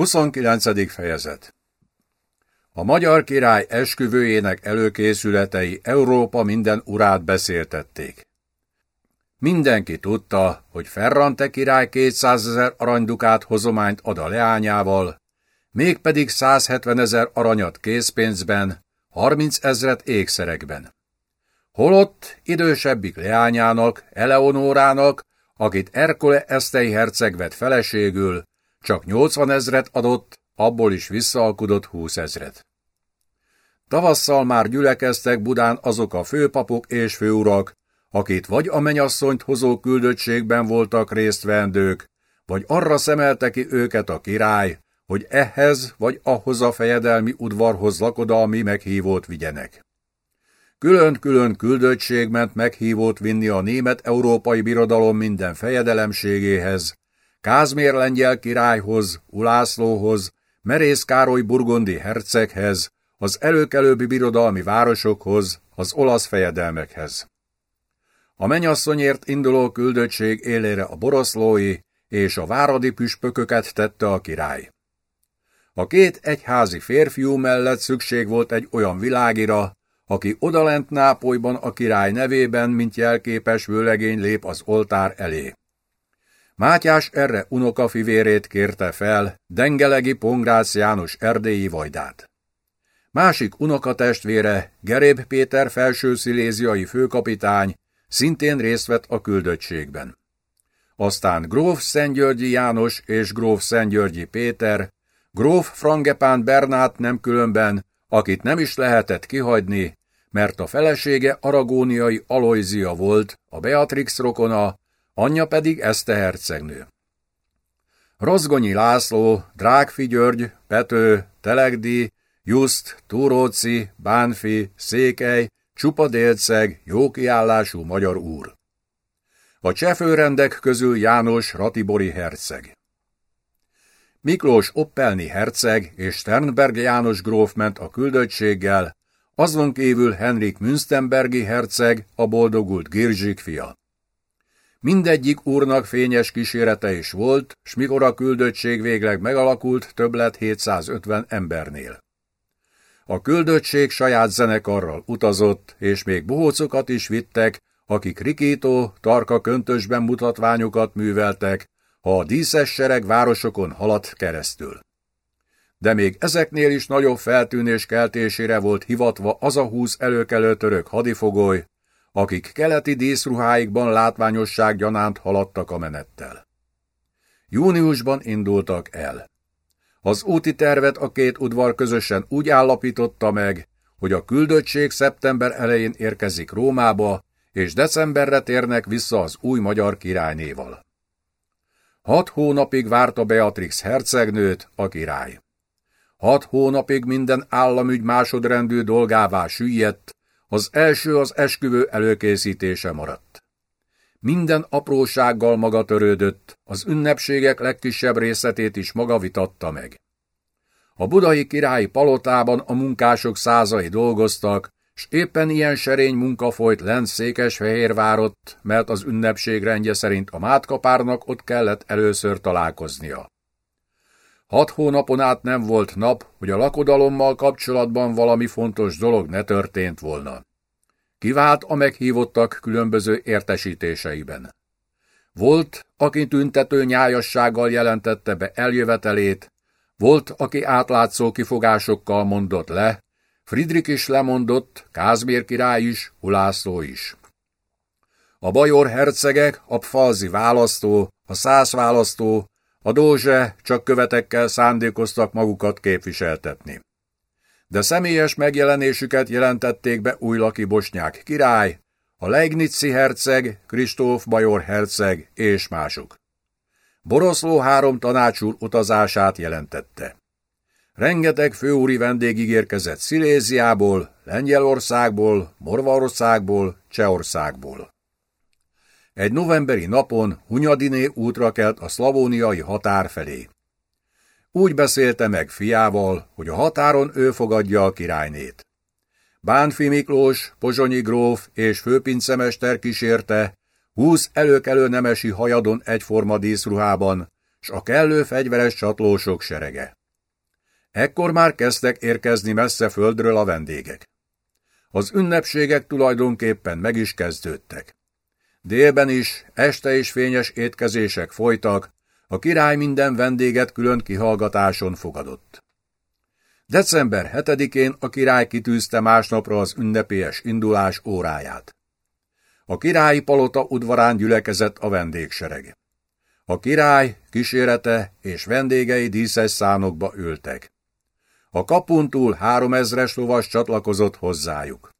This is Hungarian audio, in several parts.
29. fejezet A magyar király esküvőjének előkészületei Európa minden urát beszéltették. Mindenki tudta, hogy Ferrante király 200 ezer aranydukát hozományt ad a leányával, mégpedig 170 ezer aranyat készpénzben, 30 ezret ékszerekben. Holott idősebbik leányának, Eleonórának, akit Erkole Esztei herceg vett feleségül, csak 80 ezret adott, abból is visszaalkudott 20 ezret. Tavasszal már gyülekeztek Budán azok a főpapok és főurak, akit vagy a menyasszonyt hozó küldöttségben voltak résztvendők, vagy arra szemelte ki őket a király, hogy ehhez vagy ahhoz a fejedelmi udvarhoz lakodalmi meghívót vigyenek. Külön-külön küldöttség ment meghívót vinni a német-európai birodalom minden fejedelemségéhez, Kázmér lengyel királyhoz, Ulászlóhoz, Merész Károly burgondi herceghez, az előkelőbbi birodalmi városokhoz, az olasz fejedelmekhez. A menyasszonyért induló küldöttség élére a boroszlói és a váradi püspököket tette a király. A két egyházi férfiú mellett szükség volt egy olyan világira, aki odalent Nápolyban a király nevében, mint jelképes vőlegény lép az oltár elé. Mátyás erre unokafivérét kérte fel, Dengelegi Pongrácz János erdélyi vajdát. Másik unokatestvére, Geréb Péter felső-sziléziai főkapitány, szintén részt vett a küldöttségben. Aztán gróf Szentgyörgyi János és gróf Szentgyörgyi Péter, gróf Frangepán Bernát nem különben, akit nem is lehetett kihagyni, mert a felesége aragóniai Alojzia volt, a Beatrix rokona, anyja pedig Eszte hercegnő. Rozgonyi László, Drágfi György, Pető, Telegdi, Just, Túróci, Bánfi, Székely, Csupa Délceg, jókiállású magyar úr. A csefőrendek közül János Ratibori herceg. Miklós Oppelni herceg és Sternberg János gróf ment a küldöttséggel, azon kívül Henrik Münstenbergi herceg, a boldogult Girzsik fia. Mindegyik úrnak fényes kísérete is volt, s mikor a küldöttség végleg megalakult, több lett 750 embernél. A küldöttség saját zenekarral utazott, és még bohócokat is vittek, akik rikító, tarka köntösben mutatványokat műveltek, ha a díszes sereg városokon haladt keresztül. De még ezeknél is nagyobb feltűnés keltésére volt hivatva az a húsz előkelő török hadifogoly, akik keleti díszruháikban látványosság gyanánt haladtak a menettel. Júniusban indultak el. Az úti tervet a két udvar közösen úgy állapította meg, hogy a küldöttség szeptember elején érkezik Rómába, és decemberre térnek vissza az új magyar királynéval. Hat hónapig várta Beatrix hercegnőt, a király. Hat hónapig minden államügy másodrendű dolgává süllyedt, az első az esküvő előkészítése maradt. Minden aprósággal maga törődött, az ünnepségek legkisebb részletét is maga vitatta meg. A budai királyi palotában a munkások százai dolgoztak, s éppen ilyen serény munka folyt lent Székesfehérvárott, mert az ünnepség rendje szerint a mátkapárnak ott kellett először találkoznia. Hat hónapon át nem volt nap, hogy a lakodalommal kapcsolatban valami fontos dolog ne történt volna. Kivált a meghívottak különböző értesítéseiben. Volt, aki tüntető nyájassággal jelentette be eljövetelét, volt, aki átlátszó kifogásokkal mondott le, Friedrich is lemondott, Kázmér király is, Ulászló is. A bajor hercegek, a pfalzi választó, a száz választó, a dózse csak követekkel szándékoztak magukat képviseltetni. De személyes megjelenésüket jelentették be újlaki bosnyák király, a Leignici herceg, Kristóf Bajor herceg és mások. Boroszló három tanácsúr utazását jelentette. Rengeteg főúri vendég ígérkezett Sziléziából, Lengyelországból, Morvaországból, Csehországból. Egy novemberi napon Hunyadiné útra kelt a szlavóniai határ felé. Úgy beszélte meg fiával, hogy a határon ő fogadja a királynét. Bánfi Miklós, Pozsonyi gróf és főpincemester kísérte, húsz előkelő nemesi hajadon egyforma díszruhában, s a kellő fegyveres csatlósok serege. Ekkor már kezdtek érkezni messze földről a vendégek. Az ünnepségek tulajdonképpen meg is kezdődtek. Délben is, este is fényes étkezések folytak, a király minden vendéget külön kihallgatáson fogadott. December 7-én a király kitűzte másnapra az ünnepélyes indulás óráját. A királyi palota udvarán gyülekezett a vendégsereg. A király, kísérete és vendégei díszes szánokba ültek. A kapun túl háromezres lovas csatlakozott hozzájuk.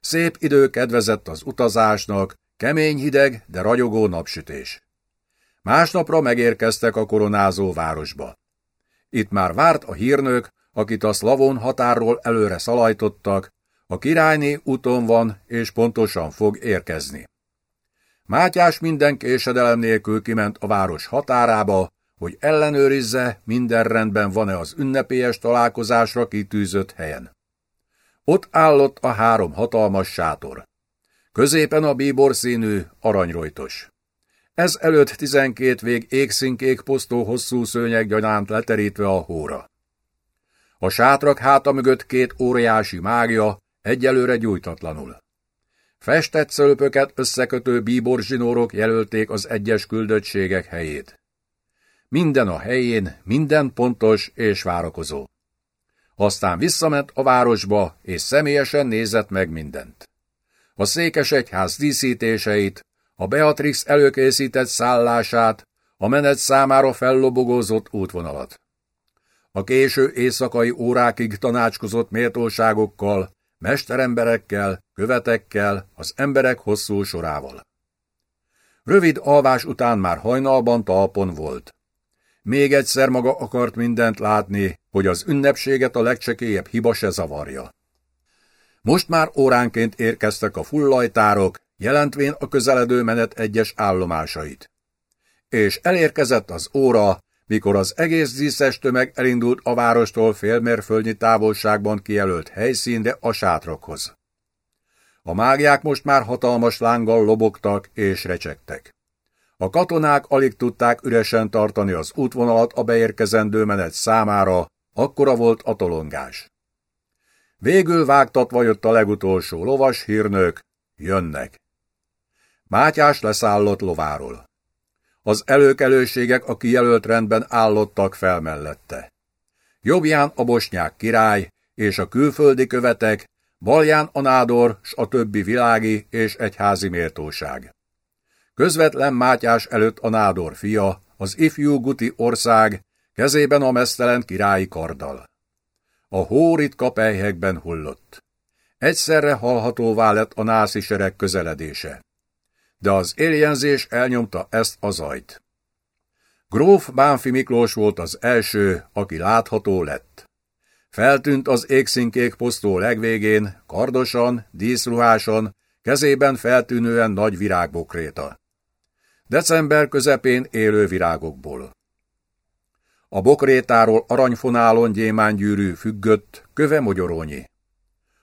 Szép idő kedvezett az utazásnak, kemény hideg, de ragyogó napsütés. Másnapra megérkeztek a koronázó városba. Itt már várt a hírnök, akit a szlavon határról előre szalajtottak, a királyné úton van, és pontosan fog érkezni. Mátyás minden késedelem nélkül kiment a város határába, hogy ellenőrizze, minden rendben van-e az ünnepélyes találkozásra kitűzött helyen. Ott állott a három hatalmas sátor. Középen a bíbor színű, aranyrojtos. Ez előtt tizenkét vég égszínkék posztó hosszú szőnyeg gyanánt leterítve a hóra. A sátrak háta mögött két óriási mágia, egyelőre gyújtatlanul. Festett szölpöket összekötő bíborzsinórok jelölték az egyes küldöttségek helyét. Minden a helyén, minden pontos és várakozó. Aztán visszament a városba, és személyesen nézett meg mindent. A székes egyház díszítéseit, a Beatrix előkészített szállását, a menet számára fellobogózott útvonalat. A késő éjszakai órákig tanácskozott méltóságokkal, mesteremberekkel, követekkel, az emberek hosszú sorával. Rövid alvás után már hajnalban talpon volt. Még egyszer maga akart mindent látni, hogy az ünnepséget a legcsekélyebb hiba se zavarja. Most már óránként érkeztek a fullajtárok, jelentvén a közeledő menet egyes állomásait. És elérkezett az óra, mikor az egész díszes tömeg elindult a várostól félmérföldnyi távolságban kijelölt helyszínre a sátrokhoz. A mágiák most már hatalmas lánggal lobogtak és recsegtek. A katonák alig tudták üresen tartani az útvonalat a beérkezendő menet számára, akkora volt a tolongás. Végül vágtatva jött a legutolsó lovas hírnök, jönnek. Mátyás leszállott lováról. Az előkelőségek a kijelölt rendben állottak fel mellette. Jobbján a bosnyák király és a külföldi követek, balján a nádor s a többi világi és egyházi méltóság. Közvetlen Mátyás előtt a nádor fia, az ifjú Guti ország, kezében a mesztelen királyi karddal. A hó ritka hullott. Egyszerre hallhatóvá lett a nászi sereg közeledése de az éljenzés elnyomta ezt a zajt. Gróf Bánfi Miklós volt az első, aki látható lett. Feltűnt az égszínkék posztó legvégén, kardosan, díszruháson, kezében feltűnően nagy virágbokréta. December közepén élő virágokból. A bokrétáról aranyfonálon gyémángyűrű függött, köve mogyorónyi.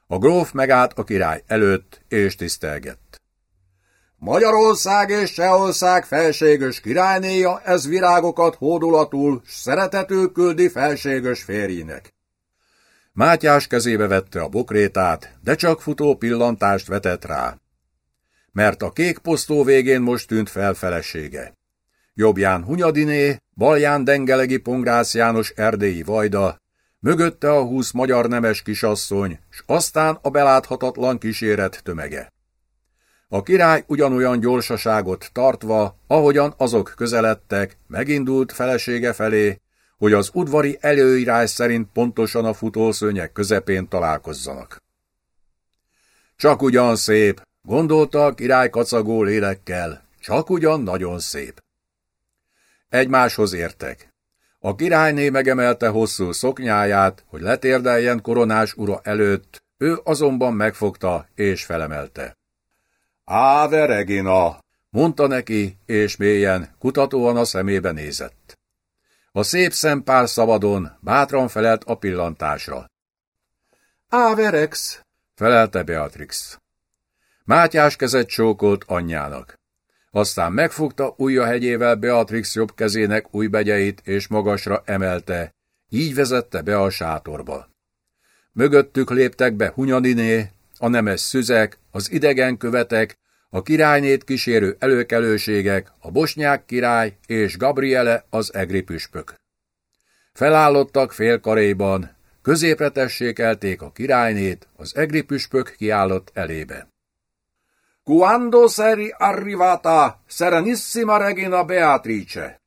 A gróf megállt a király előtt, és tisztelgett. Magyarország és Csehország felséges királynéja ez virágokat hódulatul, s szeretetül küldi felséges férjének. Mátyás kezébe vette a bokrétát, de csak futó pillantást vetett rá. Mert a kék posztó végén most tűnt fel felesége. Jobbján Hunyadiné, balján Dengelegi Pongrász János erdélyi vajda, mögötte a húsz magyar nemes kisasszony, s aztán a beláthatatlan kíséret tömege. A király ugyanolyan gyorsaságot tartva, ahogyan azok közeledtek, megindult felesége felé, hogy az udvari előírás szerint pontosan a futószőnyek közepén találkozzanak. Csak ugyan szép, gondolta a király kacagó lélekkel, csak ugyan nagyon szép. Egymáshoz értek. A királyné megemelte hosszú szoknyáját, hogy letérdeljen koronás ura előtt, ő azonban megfogta és felemelte. Áve Regina, mondta neki, és mélyen, kutatóan a szemébe nézett. A szép szempár szabadon, bátran felelt a pillantásra. Áve Rex, felelte Beatrix. Mátyás kezet csókolt anyjának. Aztán megfogta ujja hegyével Beatrix jobb kezének új begyeit, és magasra emelte, így vezette be a sátorba. Mögöttük léptek be Hunyadiné, a nemes szüzek, az idegen követek, a királynét kísérő előkelőségek, a bosnyák király és Gabriele az egri püspök. Felállottak félkaréban, középre tessékelték a királynét, az egri püspök kiállott elébe. Quando seri arrivata serenissima regina Beatrice?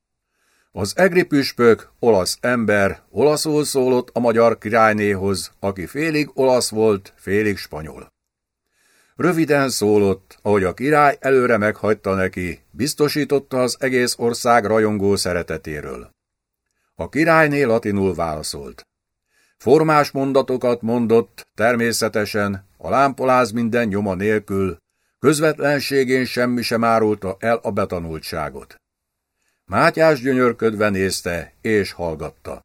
Az egri püspök, olasz ember, olaszul szólott a magyar királynéhoz, aki félig olasz volt, félig spanyol. Röviden szólott, ahogy a király előre meghagyta neki, biztosította az egész ország rajongó szeretetéről. A királyné latinul válaszolt. Formás mondatokat mondott, természetesen, a lámpoláz minden nyoma nélkül, közvetlenségén semmi sem árulta el a betanultságot. Mátyás gyönyörködve nézte, és hallgatta.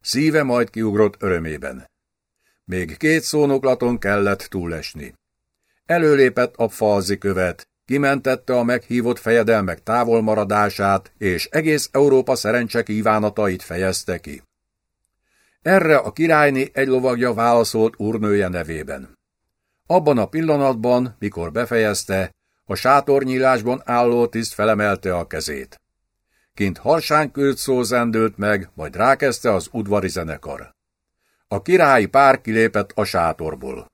Szíve majd kiugrott örömében. Még két szónoklaton kellett túlesni. Előlépett a falzi követ, kimentette a meghívott fejedelmek távolmaradását, és egész Európa szerencse kívánatait fejezte ki. Erre a királyné egy lovagja válaszolt úrnője nevében. Abban a pillanatban, mikor befejezte, a sátornyílásban álló tiszt felemelte a kezét. Kint harsánykült szó zendült meg, majd rákezdte az udvari zenekar. A királyi pár kilépett a sátorból.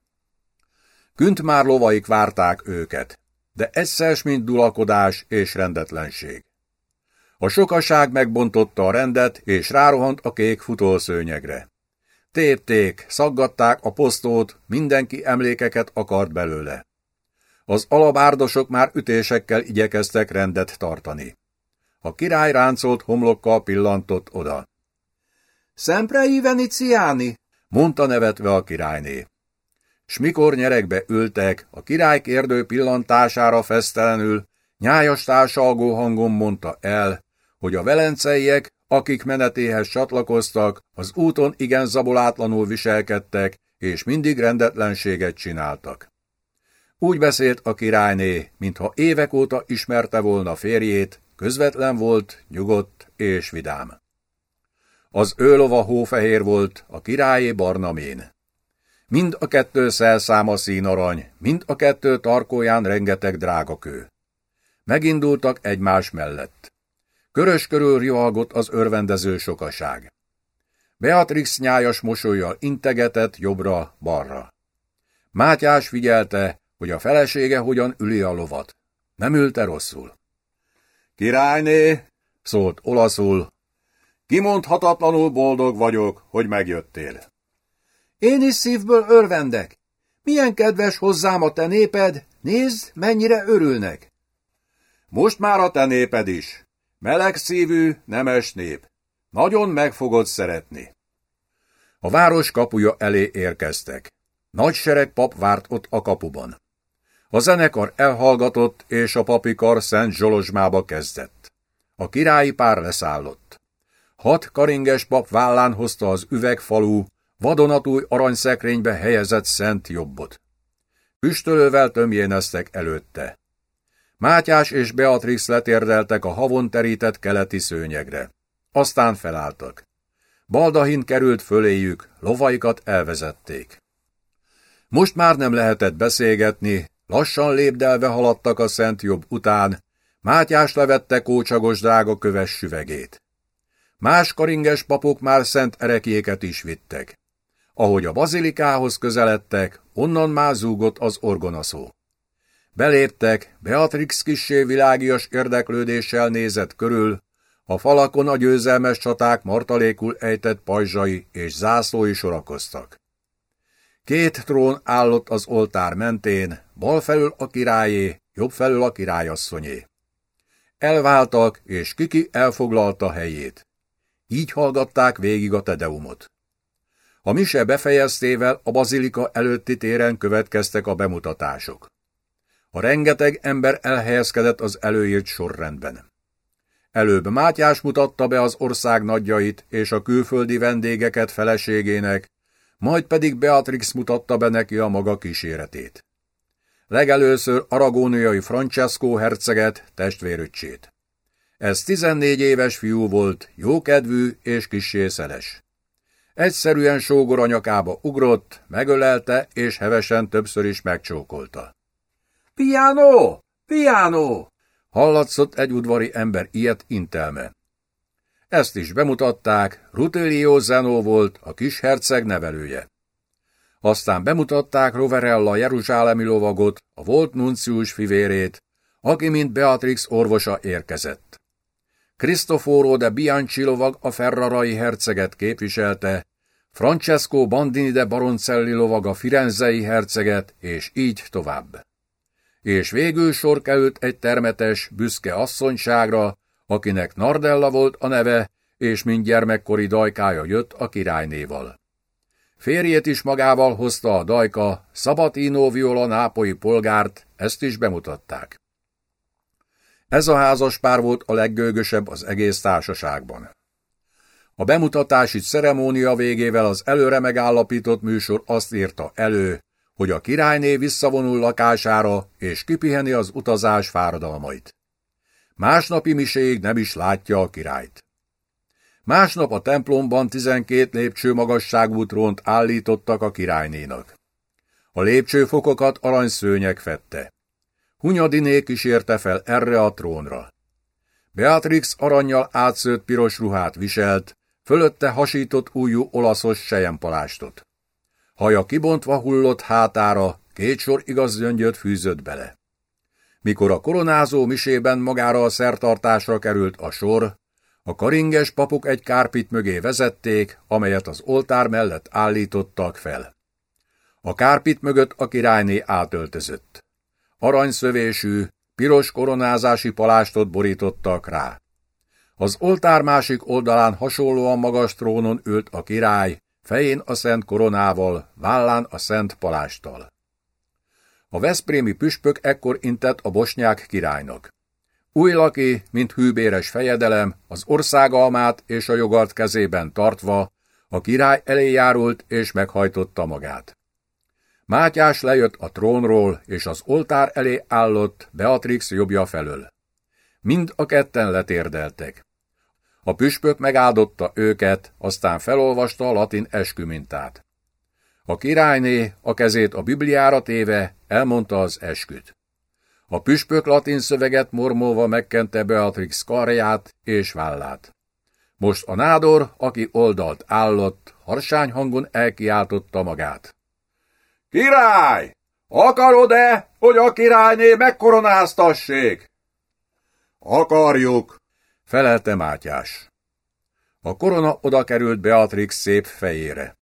Künt már lovaik várták őket, de egyszer mint dulakodás és rendetlenség. A sokaság megbontotta a rendet, és rárohant a kék futószőnyegre. Tépték, szaggatták a posztót, mindenki emlékeket akart belőle. Az alabárdosok már ütésekkel igyekeztek rendet tartani. A király ráncolt homlokkal pillantott oda. Szemprei Veniciáni, mondta nevetve a királyné. S mikor nyerekbe ültek, a király kérdő pillantására fesztelenül, nyájas társalgó hangon mondta el, hogy a velenceiek, akik menetéhez csatlakoztak, az úton igen zabolátlanul viselkedtek, és mindig rendetlenséget csináltak. Úgy beszélt a királyné, mintha évek óta ismerte volna férjét, közvetlen volt, nyugodt és vidám. Az őlova hófehér volt, a királyé barna mén. Mind a kettő szelszáma színarany, mind a kettő tarkóján rengeteg drágakő. Megindultak egymás mellett. Körös körül rivalgott az örvendező sokaság. Beatrix nyájas mosolyjal integetett jobbra-balra. Mátyás figyelte, hogy a felesége hogyan üli a lovat. Nem ülte rosszul. Királyné, szólt olaszul, kimondhatatlanul boldog vagyok, hogy megjöttél. Én is szívből örvendek. Milyen kedves hozzám a te néped, nézd, mennyire örülnek. Most már a te néped is. Meleg szívű, nemes nép. Nagyon meg fogod szeretni. A város kapuja elé érkeztek. Nagy sereg pap várt ott a kapuban. A zenekar elhallgatott, és a papikar Szent Zsolozsmába kezdett. A királyi pár leszállott. Hat karinges pap vállán hozta az üvegfalú, vadonatúj aranyszekrénybe helyezett szent jobbot. Püstölővel tömjéneztek előtte. Mátyás és Beatrix letérdeltek a havon terített keleti szőnyegre. Aztán felálltak. Baldahin került föléjük, lovaikat elvezették. Most már nem lehetett beszélgetni, lassan lépdelve haladtak a szent jobb után, Mátyás levette kócsagos drága köves süvegét. Más karinges papok már szent erekjéket is vittek. Ahogy a bazilikához közeledtek, onnan már zúgott az orgonaszó. Beléptek, Beatrix kissé világias érdeklődéssel nézett körül, a falakon a győzelmes csaták martalékul ejtett pajzsai és zászlói sorakoztak. Két trón állott az oltár mentén, bal felül a királyé, jobb felül a királyasszonyé. Elváltak, és Kiki elfoglalta helyét. Így hallgatták végig a tedeumot. A mise befejeztével a bazilika előtti téren következtek a bemutatások. A rengeteg ember elhelyezkedett az előírt sorrendben. Előbb Mátyás mutatta be az ország nagyjait és a külföldi vendégeket feleségének, majd pedig Beatrix mutatta be neki a maga kíséretét. legelőször aragóniai Francesco herceget, testvéröccsét. Ez 14 éves fiú volt, jókedvű és kissé szeles. Egyszerűen sógor anyakába ugrott, megölelte és hevesen többször is megcsókolta. Piano! Piano! Hallatszott egy udvari ember ilyet intelme. Ezt is bemutatták, Rutilio Zeno volt, a kis herceg nevelője. Aztán bemutatták Roverella jeruzsálemi lovagot, a volt nuncius fivérét, aki mint Beatrix orvosa érkezett. Cristoforo de Bianchi lovag a Ferrarai herceget képviselte, Francesco Bandini de Baroncelli lovag a Firenzei herceget, és így tovább. És végül sor került egy termetes, büszke asszonyságra, akinek Nardella volt a neve, és mint gyermekkori dajkája jött a királynéval. Férjét is magával hozta a dajka, Szabatino Viola nápoi polgárt, ezt is bemutatták. Ez a házas pár volt a leggőgösebb az egész társaságban. A bemutatási ceremónia végével az előre megállapított műsor azt írta elő, hogy a királyné visszavonul lakására és kipiheni az utazás fáradalmait. Másnapi miséig nem is látja a királyt. Másnap a templomban tizenkét lépcső magasságú trónt állítottak a királynénak. A lépcsőfokokat aranyszőnyek fette. Hunyadiné kísérte fel erre a trónra. Beatrix aranyjal átszőtt piros ruhát viselt, fölötte hasított újú olaszos sejempalástot. Haja kibontva hullott hátára, két sor igaz gyöngyöt fűzött bele. Mikor a koronázó misében magára a szertartásra került a sor, a karinges papuk egy kárpit mögé vezették, amelyet az oltár mellett állítottak fel. A kárpit mögött a királyné átöltözött. Aranyszövésű, piros koronázási palástot borítottak rá. Az oltár másik oldalán hasonlóan magas trónon ült a király, fején a szent koronával, vállán a szent palástal. A veszprémi püspök ekkor intett a bosnyák királynak. Új laki, mint hűbéres fejedelem, az országalmát és a jogart kezében tartva, a király elé járult és meghajtotta magát. Mátyás lejött a trónról, és az oltár elé állott Beatrix jobbja felől. Mind a ketten letérdeltek. A püspök megáldotta őket, aztán felolvasta a latin eskümintát. A királyné, a kezét a Bibliára téve, elmondta az esküt. A püspök latin szöveget mormolva megkente Beatrix karját és vállát. Most a nádor, aki oldalt állott, harsány hangon elkiáltotta magát. Király! Akarod-e, hogy a királyné megkoronáztassék? Akarjuk, felelte Mátyás. A korona oda került Beatrix szép fejére.